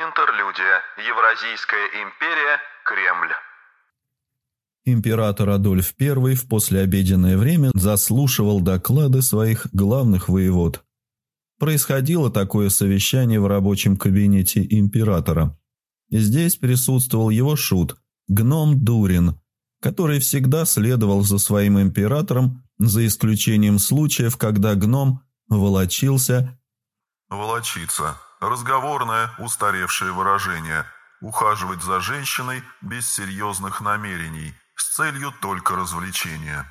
Интерлюдия. Евразийская империя. Кремль. Император Адольф I в послеобеденное время заслушивал доклады своих главных воевод. Происходило такое совещание в рабочем кабинете императора. Здесь присутствовал его шут, гном Дурин, который всегда следовал за своим императором, за исключением случаев, когда гном волочился. «Волочиться. Разговорное, устаревшее выражение. Ухаживать за женщиной без серьезных намерений, с целью только развлечения»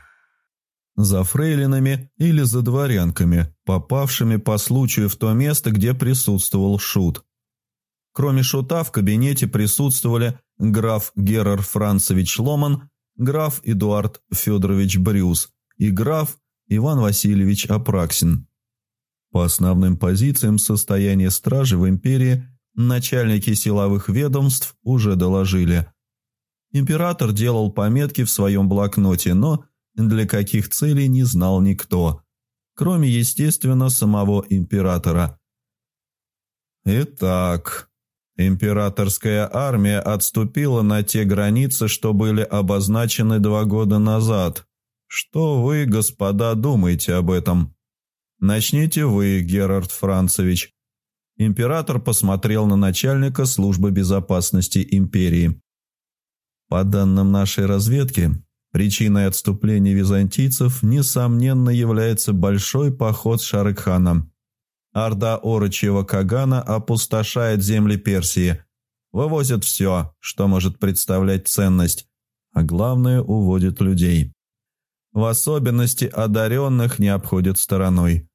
за фрейлинами или за дворянками, попавшими по случаю в то место, где присутствовал Шут. Кроме Шута в кабинете присутствовали граф Герар Францевич Ломан, граф Эдуард Федорович Брюс и граф Иван Васильевич Апраксин. По основным позициям состояния стражи в империи начальники силовых ведомств уже доложили. Император делал пометки в своем блокноте, но для каких целей не знал никто, кроме, естественно, самого императора. Итак, императорская армия отступила на те границы, что были обозначены два года назад. Что вы, господа, думаете об этом? Начните вы, Герард Францевич. Император посмотрел на начальника службы безопасности империи. По данным нашей разведки, Причиной отступления византийцев, несомненно, является большой поход Шарыкхана. Орда Орочьего Кагана опустошает земли Персии, вывозит все, что может представлять ценность, а главное – уводит людей. В особенности одаренных не обходят стороной.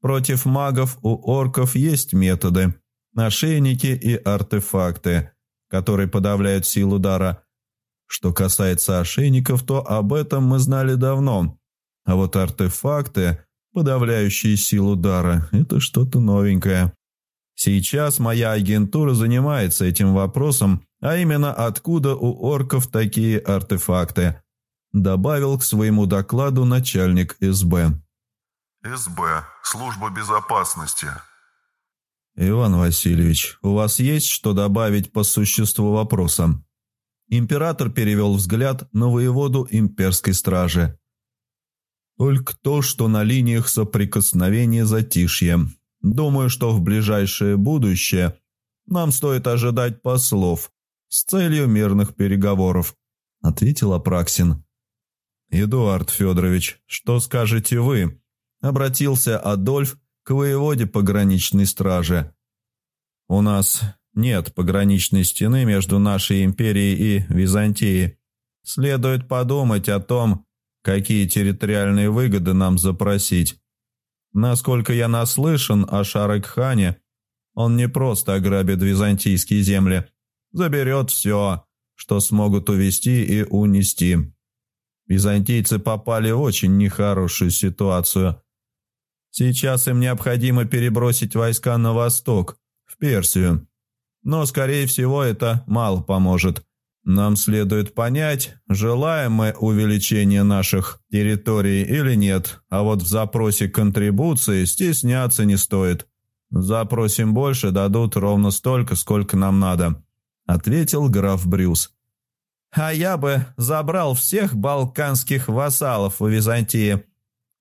Против магов у орков есть методы, ошейники и артефакты, которые подавляют силу дара – что касается ошейников, то об этом мы знали давно. А вот артефакты, подавляющие силу дара, это что-то новенькое. Сейчас моя агентура занимается этим вопросом, а именно откуда у орков такие артефакты, добавил к своему докладу начальник СБ. СБ. Служба безопасности. Иван Васильевич, у вас есть что добавить по существу вопроса? Император перевел взгляд на воеводу имперской стражи. Только то, что на линиях соприкосновения затишье. Думаю, что в ближайшее будущее нам стоит ожидать послов с целью мирных переговоров, ответил Апраксин. Эдуард Федорович, что скажете вы? Обратился Адольф к воеводе пограничной стражи. У нас нет пограничной стены между нашей империей и Византией. Следует подумать о том, какие территориальные выгоды нам запросить. Насколько я наслышан о Шарекхане, он не просто ограбит византийские земли, заберет все, что смогут увести и унести. Византийцы попали в очень нехорошую ситуацию. Сейчас им необходимо перебросить войска на восток, в Персию. Но, скорее всего, это мало поможет. Нам следует понять, желаем мы увеличения наших территорий или нет, а вот в запросе контрибуции стесняться не стоит. Запросим больше, дадут ровно столько, сколько нам надо», — ответил граф Брюс. «А я бы забрал всех балканских вассалов в Византии.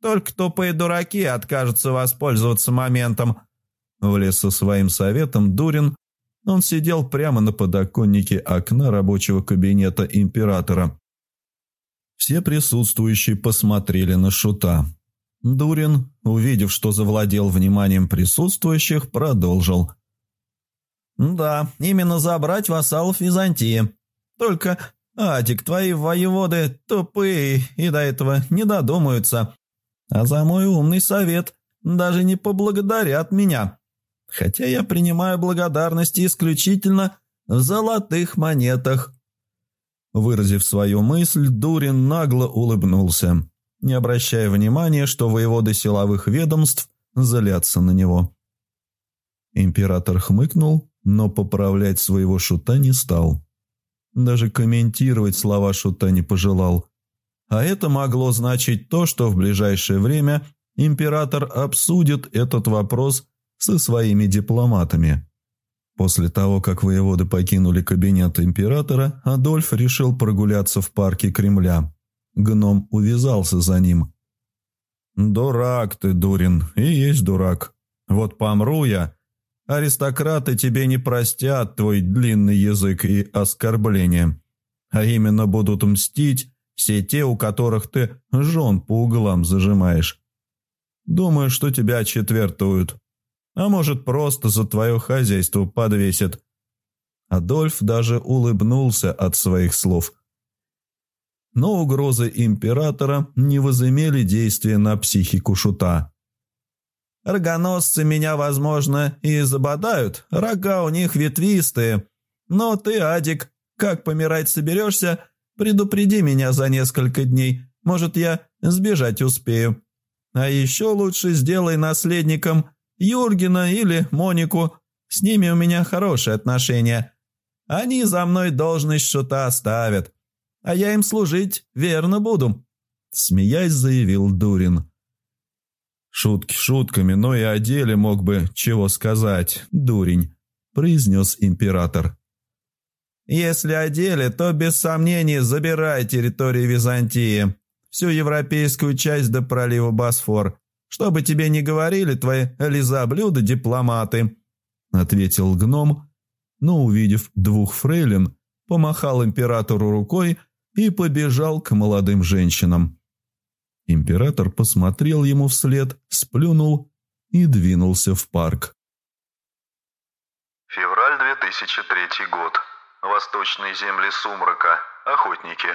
Только тупые дураки откажутся воспользоваться моментом», — влез со своим советом Дурин, он сидел прямо на подоконнике окна рабочего кабинета императора. Все присутствующие посмотрели на Шута. Дурин, увидев, что завладел вниманием присутствующих, продолжил. «Да, именно забрать вассалов Византии. Только, Адик, твои воеводы тупые и до этого не додумаются. А за мой умный совет даже не поблагодарят меня хотя я принимаю благодарности исключительно в золотых монетах». Выразив свою мысль, Дурин нагло улыбнулся, не обращая внимания, что воеводы силовых ведомств залятся на него. Император хмыкнул, но поправлять своего шута не стал. Даже комментировать слова шута не пожелал. А это могло значить то, что в ближайшее время император обсудит этот вопрос со своими дипломатами. После того, как воеводы покинули кабинет императора, Адольф решил прогуляться в парке Кремля. Гном увязался за ним. «Дурак ты, Дурин, и есть дурак. Вот помру я, аристократы тебе не простят твой длинный язык и оскорбления, а именно будут мстить все те, у которых ты жен по углам зажимаешь. Думаю, что тебя четвертуют, а может, просто за твое хозяйство подвесят». Адольф даже улыбнулся от своих слов. Но угрозы императора не возымели действия на психику шута. «Рогоносцы меня, возможно, и забодают, рога у них ветвистые. Но ты, Адик, как помирать соберешься, предупреди меня за несколько дней, может, я сбежать успею. А еще лучше сделай наследником Юргена или Монику, с ними у меня хорошие отношения. Они за мной должность шута оставят, а я им служить верно буду», – смеясь заявил Дурин. «Шутки шутками, но и о деле мог бы чего сказать, дурень», – произнес император. «Если о то без сомнений забирай территорию Византии, всю европейскую часть до пролива Босфор, что бы тебе ни говорили твои лизоблюда-дипломаты», — ответил гном, но, увидев двух фрейлин, помахал императору рукой и побежал к молодым женщинам. Император посмотрел ему вслед, сплюнул и двинулся в парк. Февраль 2003 год. Восточные земли Сумрака. Охотники.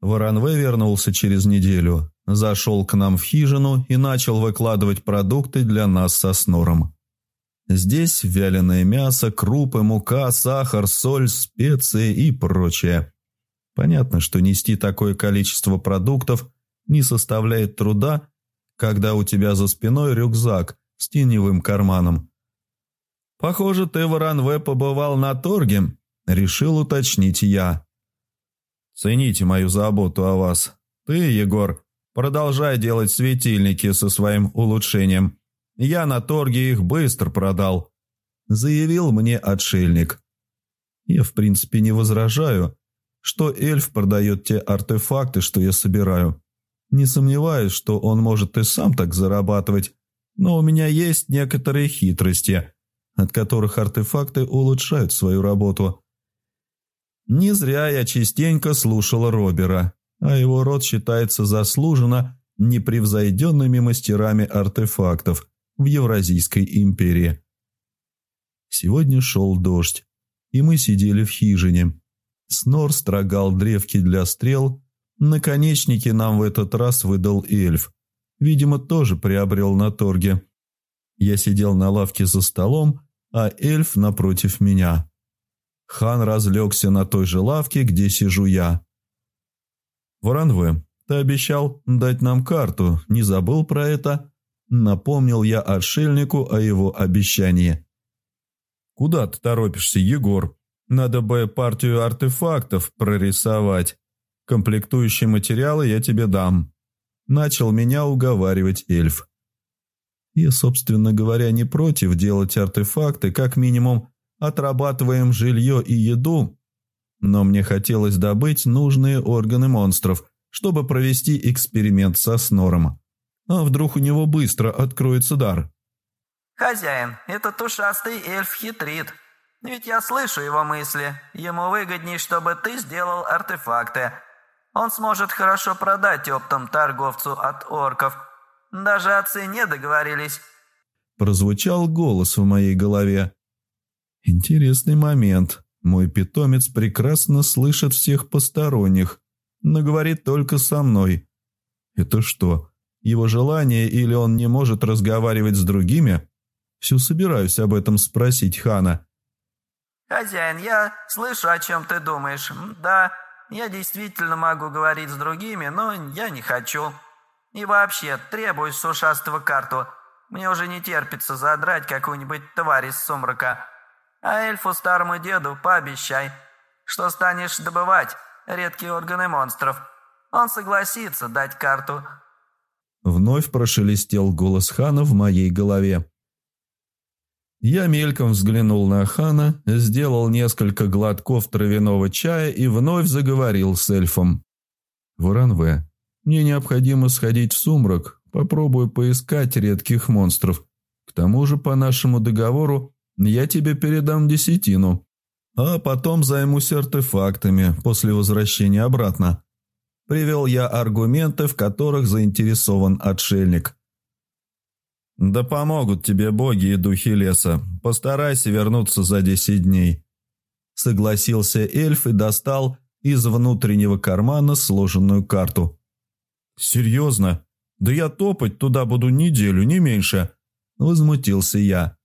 Воронве вернулся через неделю, зашел к нам в хижину и начал выкладывать продукты для нас со снором. Здесь вяленое мясо, крупы, мука, сахар, соль, специи и прочее. Понятно, что нести такое количество продуктов не составляет труда, когда у тебя за спиной рюкзак с теневым карманом. «Похоже, ты, Воронве, побывал на торге», — решил уточнить я. Цените мою заботу о вас. Ты, Егор, продолжай делать светильники со своим улучшением. Я на торге их быстро продал», – заявил мне отшельник. Я, в принципе, не возражаю, что эльф продает те артефакты, что я собираю. Не сомневаюсь, что он может и сам так зарабатывать, но у меня есть некоторые хитрости, от которых артефакты улучшают свою работу. Не зря я частенько слушал Робера, а его род считается заслуженно непревзойденными мастерами артефактов в Евразийской империи. Сегодня шел дождь, и мы сидели в хижине. Снор строгал древки для стрел, наконечники нам в этот раз выдал эльф. Видимо, тоже приобрел на торге. Я сидел на лавке за столом, а эльф напротив меня. Хан разлегся на той же лавке, где сижу я. «Воронве, ты обещал дать нам карту, не забыл про это?» Напомнил я отшельнику о его обещании. «Куда ты торопишься, Егор? Надо бы партию артефактов прорисовать. Комплектующие материалы я тебе дам». Начал меня уговаривать эльф. Я, собственно говоря, не против делать артефакты, как минимум отрабатываем жилье и еду, но мне хотелось добыть нужные органы монстров, чтобы провести эксперимент со Снором. А вдруг у него быстро откроется дар? «Хозяин, этот ушастый эльф хитрит. Ведь я слышу его мысли. Ему выгодней, чтобы ты сделал артефакты. Он сможет хорошо продать оптом торговцу от орков. Даже о цене договорились». Прозвучал голос в моей голове. Интересный момент. Мой питомец прекрасно слышит всех посторонних, но говорит только со мной. Это что, его желание или он не может разговаривать с другими? Все собираюсь об этом спросить Хана. «Хозяин, я слышу, о чем ты думаешь. Да, я действительно могу говорить с другими, но я не хочу. И вообще, требую с ушастого карту. Мне уже не терпится задрать какую-нибудь тварь из сумрака». А эльфу старому деду пообещай, что станешь добывать редкие органы монстров. Он согласится дать карту». Вновь прошелестел голос хана в моей голове. Я мельком взглянул на Хана, сделал несколько глотков травяного чая и вновь заговорил с эльфом. «Воранве, мне необходимо сходить в сумрак, попробую поискать редких монстров. К тому же, по нашему договору, я тебе передам десятину, а потом займусь артефактами после возвращения обратно». Привел я аргументы, в которых заинтересован отшельник. «Да помогут тебе боги и духи леса. Постарайся вернуться за десять дней». Согласился эльф и достал из внутреннего кармана сложенную карту. «Серьезно? Да я топать туда буду неделю, не меньше», – возмутился я.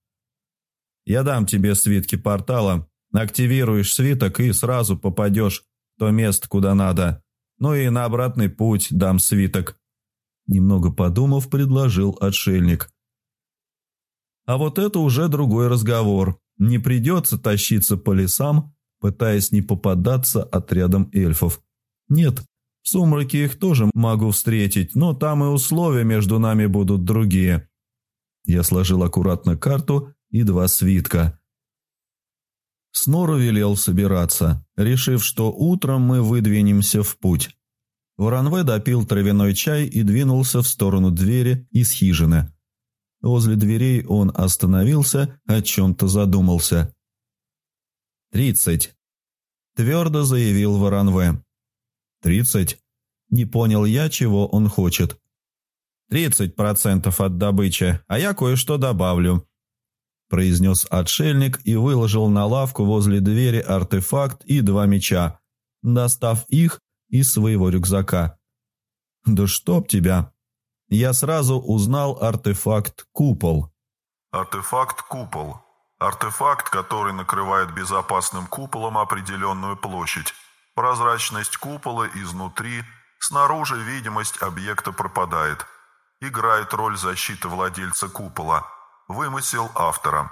«Я дам тебе свитки портала. Активируешь свиток и сразу попадешь в то место, куда надо. Ну и на обратный путь дам свиток». Немного подумав, предложил отшельник. А вот это уже другой разговор. Не придется тащиться по лесам, пытаясь не попадаться отрядом эльфов. Нет, в сумраке их тоже могу встретить, но там и условия между нами будут другие. Я сложил аккуратно карту и два свитка. Снору велел собираться, решив, что утром мы выдвинемся в путь. Воронве допил травяной чай и двинулся в сторону двери из хижины. Возле дверей он остановился, о чем-то задумался. «Тридцать», – твердо заявил Воронве. «Тридцать?» Не понял я, чего он хочет. «Тридцать процентов от добычи, а я кое-что добавлю», – произнес отшельник и выложил на лавку возле двери артефакт и два меча, достав их из своего рюкзака. «Да чтоб тебя!» я сразу узнал артефакт «Купол». Артефакт «Купол». Артефакт, который накрывает безопасным куполом определенную площадь. Прозрачность купола изнутри, снаружи видимость объекта пропадает. Играет роль защиты владельца купола. Вымысел автора.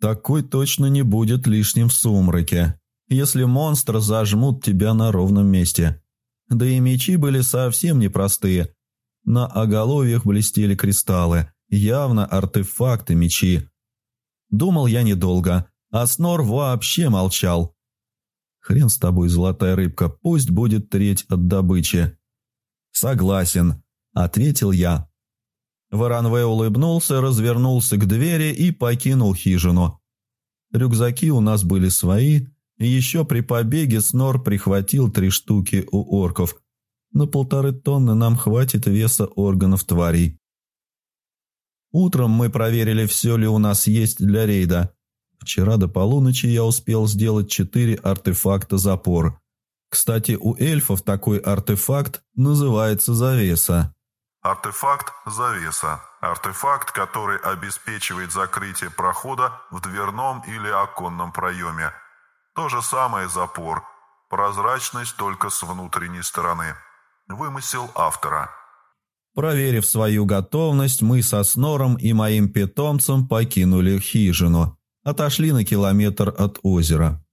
Такой точно не будет лишним в сумраке, если монстры зажмут тебя на ровном месте. Да и мечи были совсем непростые, на оголовьях блестели кристаллы, явно артефакты мечи. Думал я недолго, а Снор вообще молчал. «Хрен с тобой, золотая рыбка, пусть будет треть от добычи». «Согласен», — ответил я. Варанве улыбнулся, развернулся к двери и покинул хижину. Рюкзаки у нас были свои, и еще при побеге Снор прихватил три штуки у орков — на полторы тонны нам хватит веса органов тварей. Утром мы проверили, все ли у нас есть для рейда. Вчера до полуночи я успел сделать четыре артефакта запор. Кстати, у эльфов такой артефакт называется завеса. Артефакт «Завеса» – артефакт, который обеспечивает закрытие прохода в дверном или оконном проеме. То же самое запор. Прозрачность только с внутренней стороны. Вымысел автора. Проверив свою готовность, мы со Снором и моим питомцем покинули хижину. Отошли на километр от озера.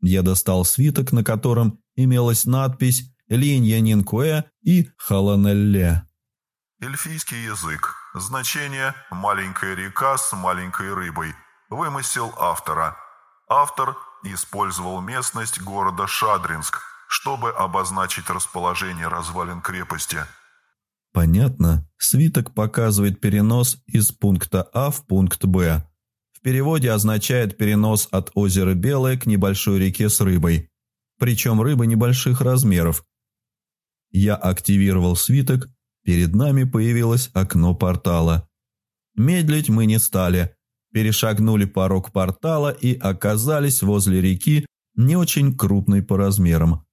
Я достал свиток, на котором имелась надпись «Линья Нинкуэ» и «Халанелле». Эльфийский язык. Значение «маленькая река с маленькой рыбой». Вымысел автора. Автор использовал местность города Шадринск – чтобы обозначить расположение развалин крепости. Понятно. Свиток показывает перенос из пункта А в пункт Б. Переводе означает перенос от озера Белое к небольшой реке с рыбой. Причем рыба небольших размеров. Я активировал свиток, перед нами появилось окно портала. Медлить мы не стали. Перешагнули порог портала и оказались возле реки, не очень крупной по размерам.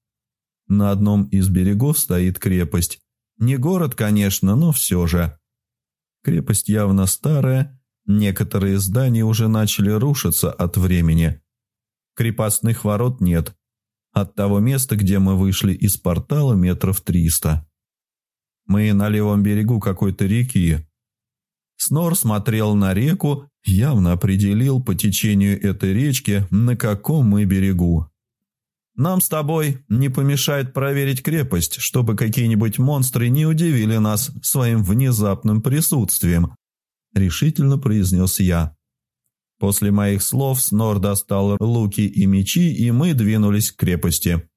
На одном из берегов стоит крепость. Не город, конечно, но все же. Крепость явно старая, некоторые здания уже начали рушиться от времени. Крепостных ворот нет. От того места, где мы вышли из портала, метров триста. Мы на левом берегу какой-то реки. Снор смотрел на реку, явно определил по течению этой речки, на каком мы берегу. Нам с тобой не помешает проверить крепость, чтобы какие-нибудь монстры не удивили нас своим внезапным присутствием», – решительно произнес я. После моих слов Снор достал луки и мечи, и мы двинулись к крепости.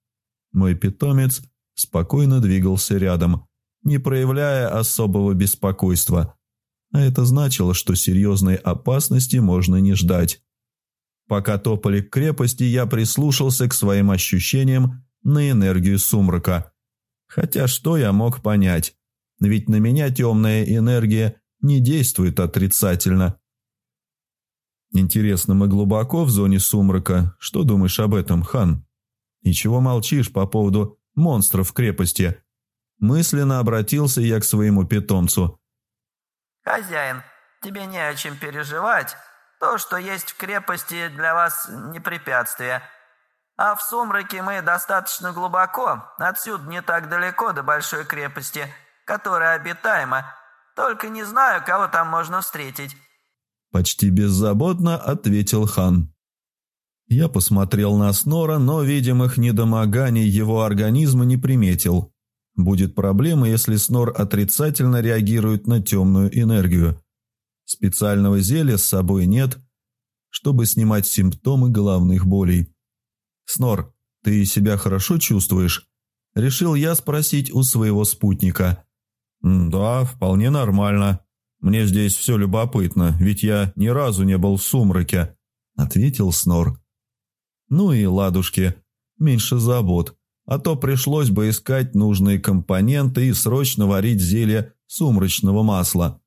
Мой питомец спокойно двигался рядом, не проявляя особого беспокойства. А это значило, что серьезной опасности можно не ждать. Пока топали к крепости, я прислушался к своим ощущениям на энергию сумрака. Хотя что я мог понять? Ведь на меня темная энергия не действует отрицательно. Интересно, мы глубоко в зоне сумрака. Что думаешь об этом, хан? Ничего молчишь по поводу монстров в крепости. Мысленно обратился я к своему питомцу. «Хозяин, тебе не о чем переживать. То, что есть в крепости, для вас не препятствие. А в сумраке мы достаточно глубоко, отсюда не так далеко до большой крепости, которая обитаема. Только не знаю, кого там можно встретить». Почти беззаботно ответил хан. Я посмотрел на Снора, но видимых недомоганий его организма не приметил. Будет проблема, если Снор отрицательно реагирует на темную энергию. Специального зелья с собой нет, чтобы снимать симптомы головных болей. «Снор, ты себя хорошо чувствуешь?» Решил я спросить у своего спутника. «Да, вполне нормально. Мне здесь все любопытно, ведь я ни разу не был в сумраке», — ответил Снор. «Ну и ладушки, меньше забот, а то пришлось бы искать нужные компоненты и срочно варить зелье сумрачного масла».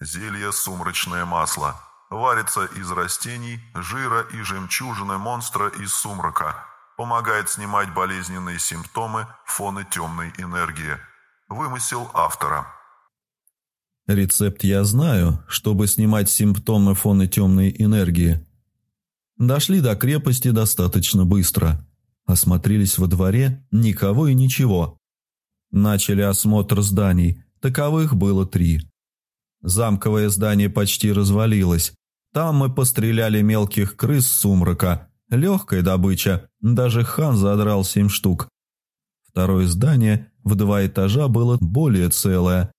Зелье «Сумрачное масло». Варится из растений, жира и жемчужины монстра из сумрака. Помогает снимать болезненные симптомы, фоны темной энергии. Вымысел автора. Рецепт я знаю, чтобы снимать симптомы фоны темной энергии. Дошли до крепости достаточно быстро. Осмотрелись во дворе, никого и ничего. Начали осмотр зданий, таковых было три. Замковое здание почти развалилось. Там мы постреляли мелких крыс сумрака. Легкая добыча, даже хан задрал семь штук. Второе здание в два этажа было более целое.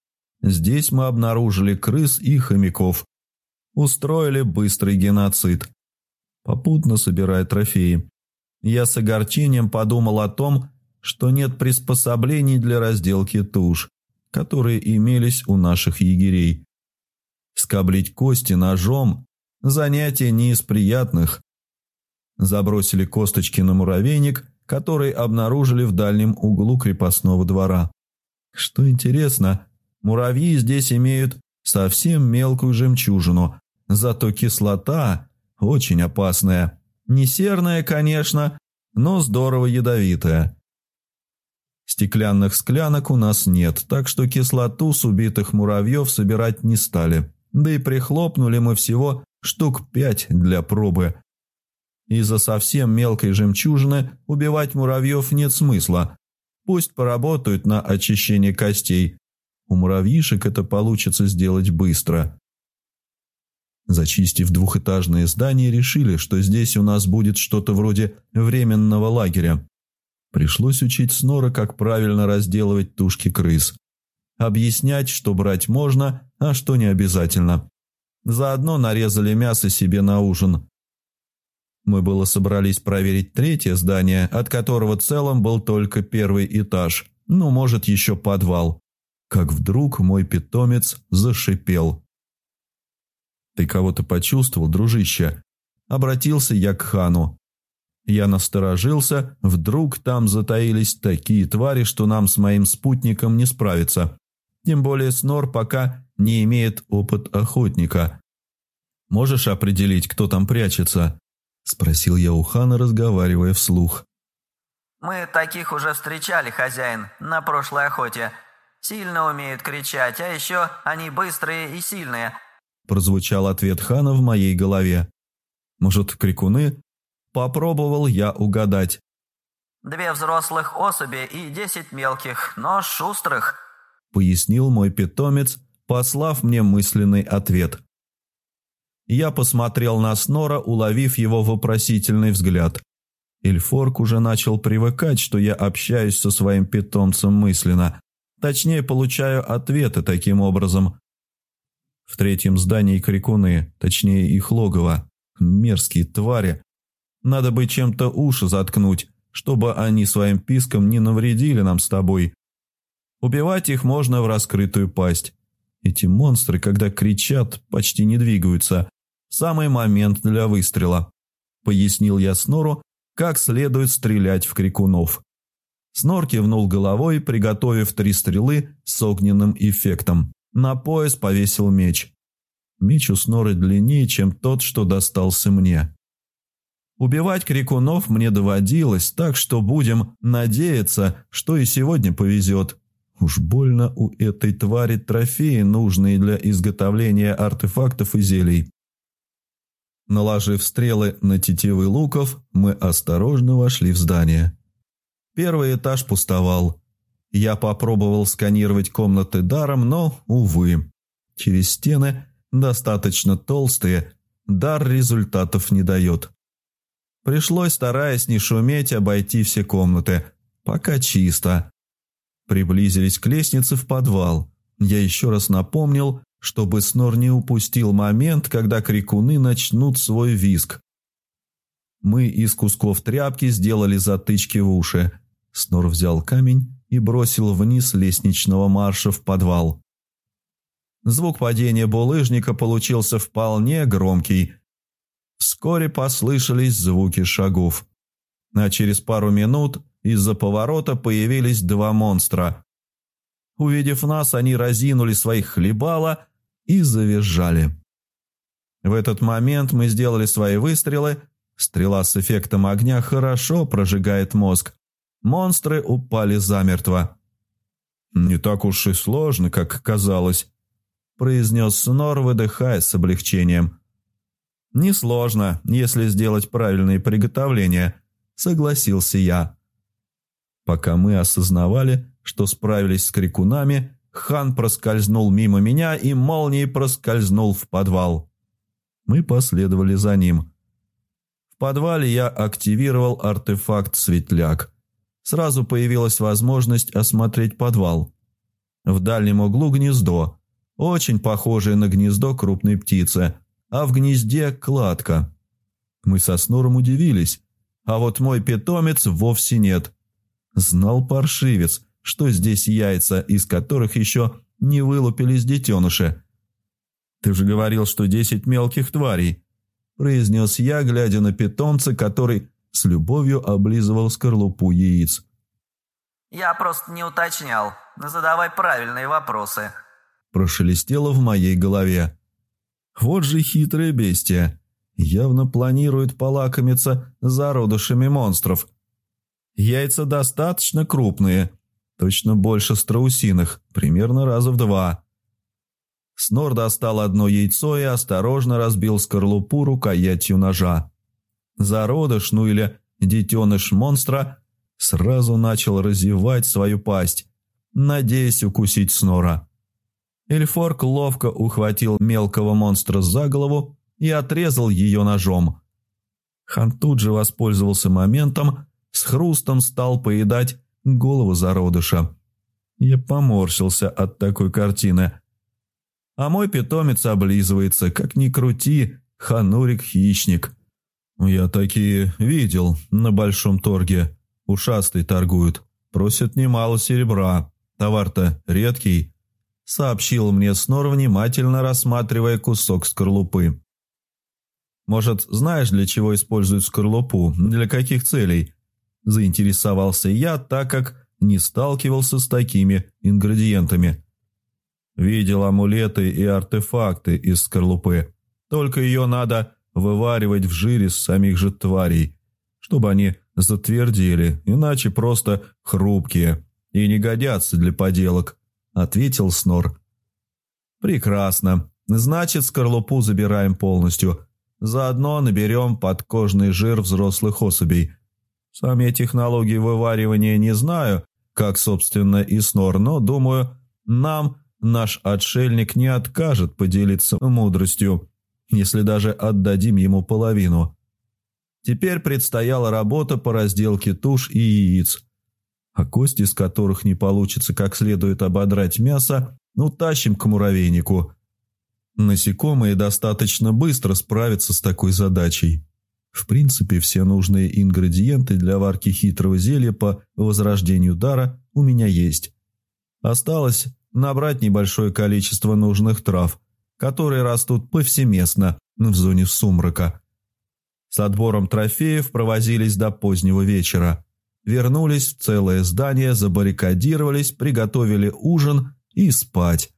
Здесь мы обнаружили крыс и хомяков. Устроили быстрый геноцид. Попутно собирая трофеи. Я с огорчением подумал о том, что нет приспособлений для разделки туш, которые имелись у наших егерей. Скоблить кости ножом – занятие не из приятных. Забросили косточки на муравейник, который обнаружили в дальнем углу крепостного двора. Что интересно, муравьи здесь имеют совсем мелкую жемчужину, зато кислота очень опасная. Не серная, конечно, но здорово ядовитая. Стеклянных склянок у нас нет, так что кислоту с убитых муравьев собирать не стали. Да и прихлопнули мы всего штук пять для пробы. Из-за совсем мелкой жемчужины убивать муравьев нет смысла. Пусть поработают на очищение костей. У муравьишек это получится сделать быстро. Зачистив двухэтажное здание, решили, что здесь у нас будет что-то вроде временного лагеря. Пришлось учить Снора, как правильно разделывать тушки крыс объяснять, что брать можно, а что не обязательно. Заодно нарезали мясо себе на ужин. Мы было собрались проверить третье здание, от которого целом был только первый этаж, ну, может, еще подвал. Как вдруг мой питомец зашипел. «Ты кого-то почувствовал, дружище?» Обратился я к хану. Я насторожился, вдруг там затаились такие твари, что нам с моим спутником не справиться. Тем более Снор пока не имеет опыт охотника. «Можешь определить, кто там прячется?» – спросил я у хана, разговаривая вслух. «Мы таких уже встречали, хозяин, на прошлой охоте. Сильно умеют кричать, а еще они быстрые и сильные», – прозвучал ответ хана в моей голове. «Может, крикуны?» Попробовал я угадать. «Две взрослых особи и десять мелких, но шустрых», – пояснил мой питомец, послав мне мысленный ответ. Я посмотрел на Снора, уловив его вопросительный взгляд. Эльфорк уже начал привыкать, что я общаюсь со своим питомцем мысленно. Точнее, получаю ответы таким образом. В третьем здании крикуны, точнее их логово. Мерзкие твари. Надо бы чем-то уши заткнуть, чтобы они своим писком не навредили нам с тобой. Убивать их можно в раскрытую пасть. Эти монстры, когда кричат, почти не двигаются. Самый момент для выстрела. Пояснил я Снору, как следует стрелять в крикунов. Снор кивнул головой, приготовив три стрелы с огненным эффектом. На пояс повесил меч. Меч у Сноры длиннее, чем тот, что достался мне. Убивать крикунов мне доводилось, так что будем надеяться, что и сегодня повезет. Уж больно у этой твари трофеи, нужные для изготовления артефактов и зелий. Наложив стрелы на тетивы луков, мы осторожно вошли в здание. Первый этаж пустовал. Я попробовал сканировать комнаты даром, но, увы, через стены, достаточно толстые, дар результатов не дает. Пришлось, стараясь не шуметь, обойти все комнаты, пока чисто. Приблизились к лестнице в подвал. Я еще раз напомнил, чтобы Снор не упустил момент, когда крикуны начнут свой визг. Мы из кусков тряпки сделали затычки в уши – Снор взял камень и бросил вниз лестничного марша в подвал. Звук падения булыжника получился вполне громкий. Вскоре послышались звуки шагов. А через пару минут из-за поворота появились два монстра. Увидев нас, они разинули свои хлебала и завизжали. В этот момент мы сделали свои выстрелы. Стрела с эффектом огня хорошо прожигает мозг, Монстры упали замертво. «Не так уж и сложно, как казалось», – произнес Снор, выдыхая с облегчением. «Несложно, если сделать правильные приготовления», – согласился я. Пока мы осознавали, что справились с крикунами, хан проскользнул мимо меня и молнией проскользнул в подвал. Мы последовали за ним. В подвале я активировал артефакт «Светляк» сразу появилась возможность осмотреть подвал. В дальнем углу гнездо, очень похожее на гнездо крупной птицы, а в гнезде кладка. Мы со Снором удивились, а вот мой питомец вовсе нет. Знал паршивец, что здесь яйца, из которых еще не вылупились детеныши. «Ты же говорил, что десять мелких тварей», – произнес я, глядя на питомца, который с любовью облизывал скорлупу яиц. «Я просто не уточнял. Задавай правильные вопросы», – прошелестело в моей голове. «Вот же хитрое бестия. Явно планирует полакомиться зародышами монстров. Яйца достаточно крупные, точно больше страусиных, примерно раза в два». Снор достал одно яйцо и осторожно разбил скорлупу рукоятью ножа. Зародыш, ну или детеныш монстра, сразу начал разевать свою пасть, надеясь укусить Снора. Эльфорк ловко ухватил мелкого монстра за голову и отрезал ее ножом. Хан тут же воспользовался моментом, с хрустом стал поедать голову зародыша. Я поморщился от такой картины. А мой питомец облизывается, как ни крути, ханурик-хищник. «Я такие видел на большом торге. Ушастый торгуют. Просят немало серебра. Товар-то редкий», — сообщил мне Снор, внимательно рассматривая кусок скорлупы. «Может, знаешь, для чего используют скорлупу? Для каких целей?» Заинтересовался я, так как не сталкивался с такими ингредиентами. Видел амулеты и артефакты из скорлупы. Только ее надо вываривать в жире самих же тварей, чтобы они затвердели, иначе просто хрупкие и не годятся для поделок», — ответил Снор. «Прекрасно. Значит, скорлупу забираем полностью. Заодно наберем подкожный жир взрослых особей. Сам я технологии вываривания не знаю, как, собственно, и Снор, но, думаю, нам наш отшельник не откажет поделиться мудростью если даже отдадим ему половину. Теперь предстояла работа по разделке туш и яиц, а кости, из которых не получится как следует ободрать мясо, ну тащим к муравейнику. Насекомые достаточно быстро справятся с такой задачей. В принципе, все нужные ингредиенты для варки хитрого зелья по возрождению дара у меня есть. Осталось набрать небольшое количество нужных трав, которые растут повсеместно в зоне сумрака. С отбором трофеев провозились до позднего вечера. Вернулись в целое здание, забаррикадировались, приготовили ужин и спать.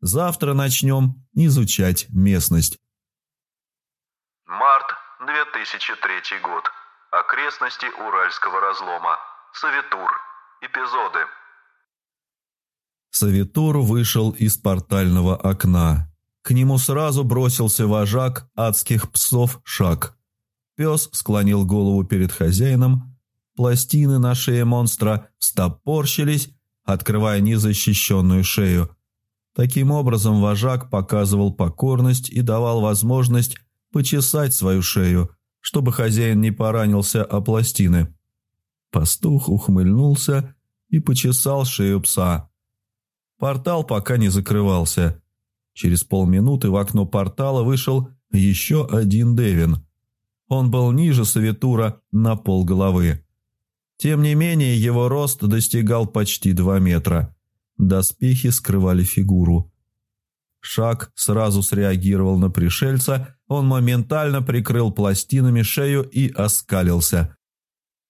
Завтра начнем изучать местность. Март 2003 год. Окрестности Уральского разлома. Савитур. Эпизоды. Савитур вышел из портального окна. К нему сразу бросился вожак адских псов Шаг. Пес склонил голову перед хозяином. Пластины на шее монстра стопорщились, открывая незащищенную шею. Таким образом, вожак показывал покорность и давал возможность почесать свою шею, чтобы хозяин не поранился о пластины. Пастух ухмыльнулся и почесал шею пса. Портал пока не закрывался. Через полминуты в окно портала вышел еще один Девин. Он был ниже Савитура на полголовы. Тем не менее, его рост достигал почти два метра. Доспехи скрывали фигуру. Шаг сразу среагировал на пришельца, он моментально прикрыл пластинами шею и оскалился.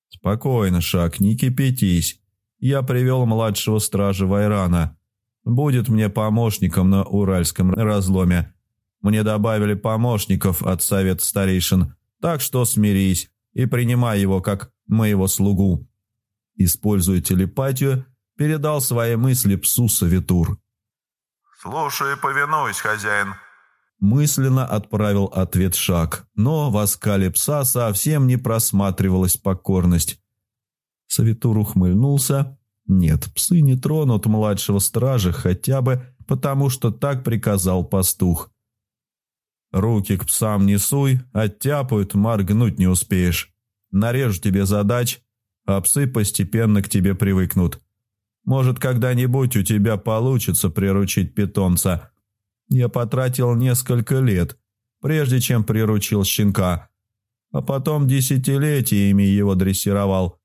«Спокойно, Шаг, не кипятись. Я привел младшего стража Вайрана. Будет мне помощником на Уральском разломе. Мне добавили помощников от совет старейшин, так что смирись и принимай его как моего слугу». Используя телепатию, передал свои мысли псу Савитур. «Слушай и повинуюсь, хозяин», Мысленно отправил ответ шаг, но в оскале пса совсем не просматривалась покорность. Савитур ухмыльнулся нет, псы не тронут младшего стража хотя бы потому, что так приказал пастух. Руки к псам не суй, оттяпают, моргнуть не успеешь. Нарежу тебе задач, а псы постепенно к тебе привыкнут. Может, когда-нибудь у тебя получится приручить питомца. Я потратил несколько лет, прежде чем приручил щенка, а потом десятилетиями его дрессировал.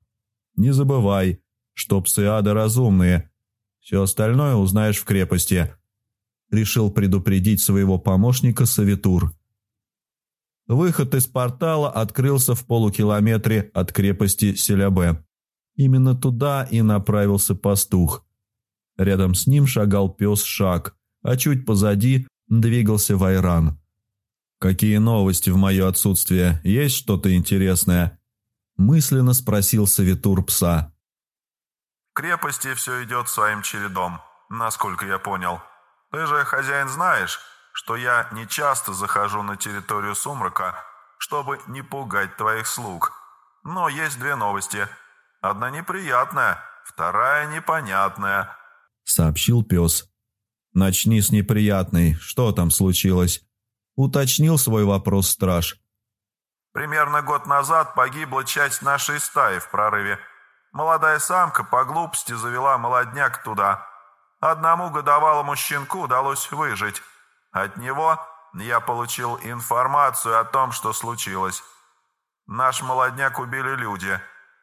Не забывай, что псы ада разумные. Все остальное узнаешь в крепости. Решил предупредить своего помощника Савитур. Выход из портала открылся в полукилометре от крепости Селябе. Именно туда и направился пастух. Рядом с ним шагал пес Шаг, а чуть позади двигался Вайран. «Какие новости в мое отсутствие? Есть что-то интересное?» Мысленно спросил Савитур пса крепости все идет своим чередом, насколько я понял. Ты же, хозяин, знаешь, что я не часто захожу на территорию сумрака, чтобы не пугать твоих слуг. Но есть две новости. Одна неприятная, вторая непонятная», — сообщил пес. «Начни с неприятной. Что там случилось?» — уточнил свой вопрос страж. «Примерно год назад погибла часть нашей стаи в прорыве. Молодая самка по глупости завела молодняк туда. Одному годовалому щенку удалось выжить. От него я получил информацию о том, что случилось. Наш молодняк убили люди.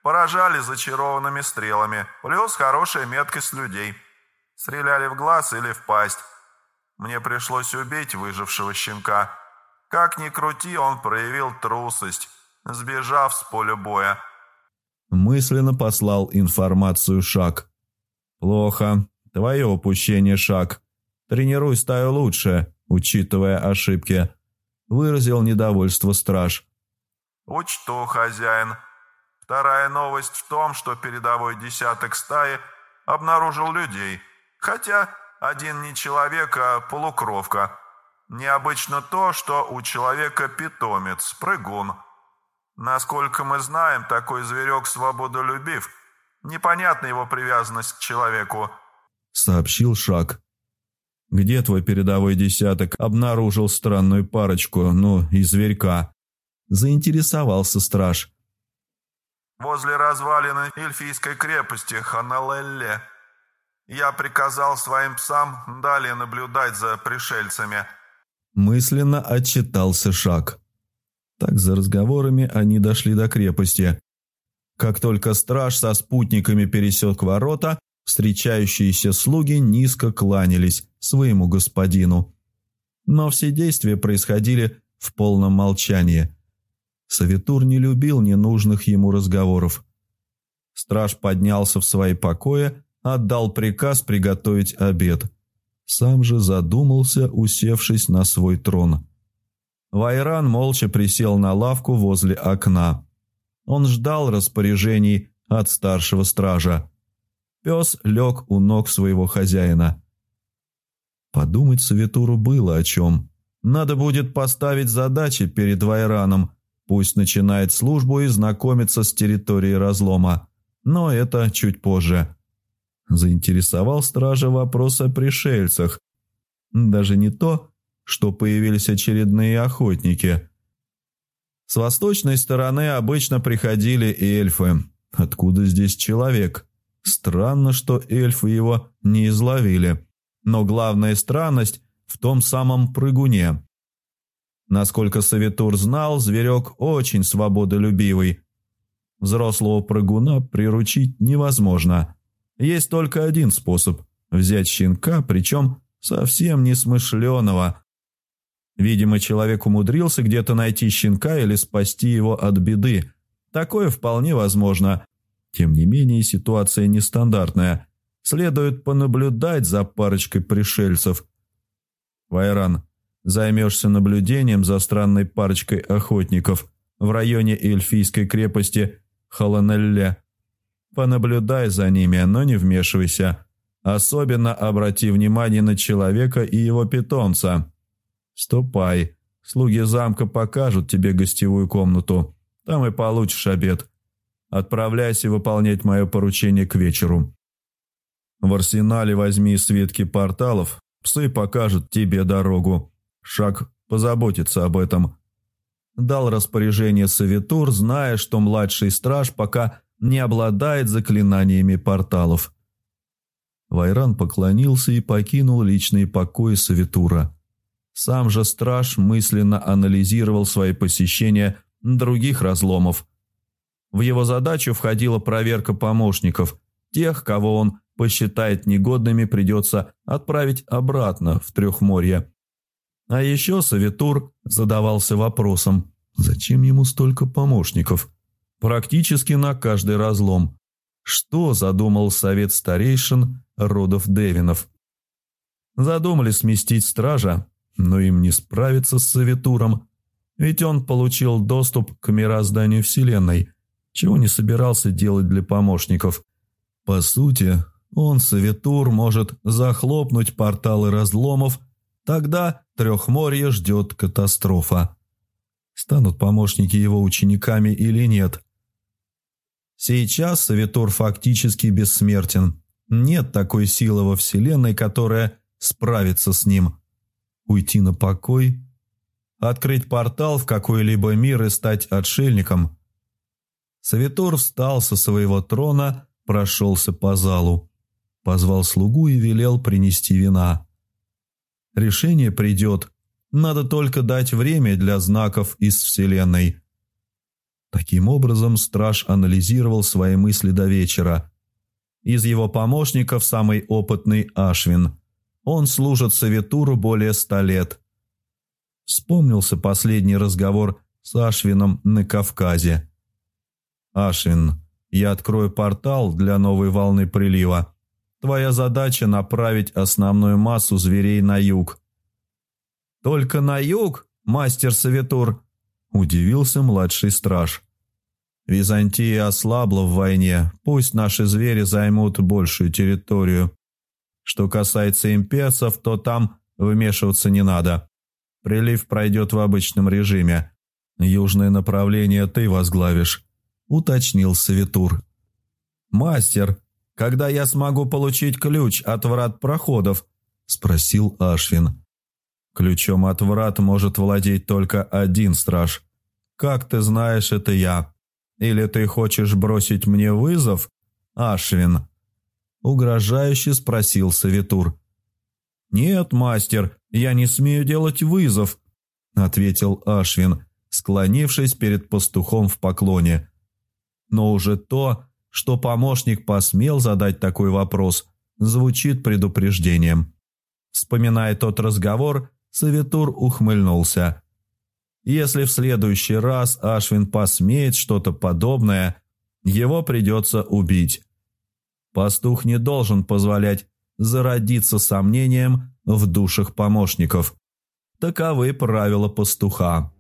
Поражали зачарованными стрелами, плюс хорошая меткость людей. Стреляли в глаз или в пасть. Мне пришлось убить выжившего щенка. Как ни крути, он проявил трусость, сбежав с поля боя. Мысленно послал информацию Шаг. «Плохо. Твое упущение, Шаг. Тренируй стаю лучше, учитывая ошибки», — выразил недовольство страж. «Учту, хозяин. Вторая новость в том, что передовой десяток стаи обнаружил людей. Хотя один не человек, а полукровка. Необычно то, что у человека питомец, прыгун». Насколько мы знаем, такой зверек свободолюбив. Непонятна его привязанность к человеку», — сообщил Шак. «Где твой передовой десяток обнаружил странную парочку, ну, и зверька?» — заинтересовался страж. «Возле развалины эльфийской крепости Ханалелле. Я приказал своим псам далее наблюдать за пришельцами». мысленно отчитался шаг. Так за разговорами они дошли до крепости. Как только страж со спутниками пересек ворота, встречающиеся слуги низко кланялись своему господину. Но все действия происходили в полном молчании. Савитур не любил ненужных ему разговоров. Страж поднялся в свои покои, отдал приказ приготовить обед. Сам же задумался, усевшись на свой трон. Вайран молча присел на лавку возле окна. Он ждал распоряжений от старшего стража. Пес лег у ног своего хозяина. Подумать Савитуру было о чем. Надо будет поставить задачи перед Вайраном. Пусть начинает службу и знакомится с территорией разлома. Но это чуть позже. Заинтересовал стража вопрос о пришельцах. Даже не то, что появились очередные охотники – с восточной стороны обычно приходили эльфы. Откуда здесь человек? Странно, что эльфы его не изловили. Но главная странность в том самом прыгуне. Насколько Савитур знал, зверек очень свободолюбивый. Взрослого прыгуна приручить невозможно. Есть только один способ – взять щенка, причем совсем несмышленого, Видимо, человек умудрился где-то найти щенка или спасти его от беды. Такое вполне возможно. Тем не менее, ситуация нестандартная. Следует понаблюдать за парочкой пришельцев. Вайран, займешься наблюдением за странной парочкой охотников в районе эльфийской крепости Халанелле. Понаблюдай за ними, но не вмешивайся. Особенно обрати внимание на человека и его питомца. «Ступай. Слуги замка покажут тебе гостевую комнату. Там и получишь обед. Отправляйся выполнять мое поручение к вечеру. В арсенале возьми свитки порталов. Псы покажут тебе дорогу. Шаг позаботится об этом». Дал распоряжение Савитур, зная, что младший страж пока не обладает заклинаниями порталов. Вайран поклонился и покинул личные покои Савитура. Сам же страж мысленно анализировал свои посещения других разломов. В его задачу входила проверка помощников. Тех, кого он посчитает негодными, придется отправить обратно в Трехморье. А еще Савитур задавался вопросом, зачем ему столько помощников? Практически на каждый разлом. Что задумал совет старейшин родов Девинов? Задумали сместить стража но им не справиться с Савитуром, ведь он получил доступ к мирозданию Вселенной, чего не собирался делать для помощников. По сути, он, Савитур, может захлопнуть порталы разломов, тогда Трехморье ждет катастрофа. Станут помощники его учениками или нет? Сейчас Савитур фактически бессмертен. Нет такой силы во Вселенной, которая справится с ним уйти на покой, открыть портал в какой-либо мир и стать отшельником. Савитор встал со своего трона, прошелся по залу, позвал слугу и велел принести вина. Решение придет, надо только дать время для знаков из Вселенной. Таким образом, страж анализировал свои мысли до вечера. Из его помощников самый опытный Ашвин – он служит Советуру более ста лет. Вспомнился последний разговор с Ашвином на Кавказе. «Ашвин, я открою портал для новой волны прилива. Твоя задача – направить основную массу зверей на юг». «Только на юг, мастер Советур?» – удивился младший страж. «Византия ослабла в войне, пусть наши звери займут большую территорию. Что касается имперцев, то там вмешиваться не надо. Прилив пройдет в обычном режиме. Южное направление ты возглавишь», — уточнил Савитур. «Мастер, когда я смогу получить ключ от врат проходов?» — спросил Ашвин. «Ключом от врат может владеть только один страж. Как ты знаешь, это я. Или ты хочешь бросить мне вызов, Ашвин?» Угрожающе спросил Савитур. «Нет, мастер, «Я не смею делать вызов», — ответил Ашвин, склонившись перед пастухом в поклоне. Но уже то, что помощник посмел задать такой вопрос, звучит предупреждением. Вспоминая тот разговор, Савитур ухмыльнулся. Если в следующий раз Ашвин посмеет что-то подобное, его придется убить. Пастух не должен позволять зародиться сомнением в душах помощников. Таковы правила пастуха.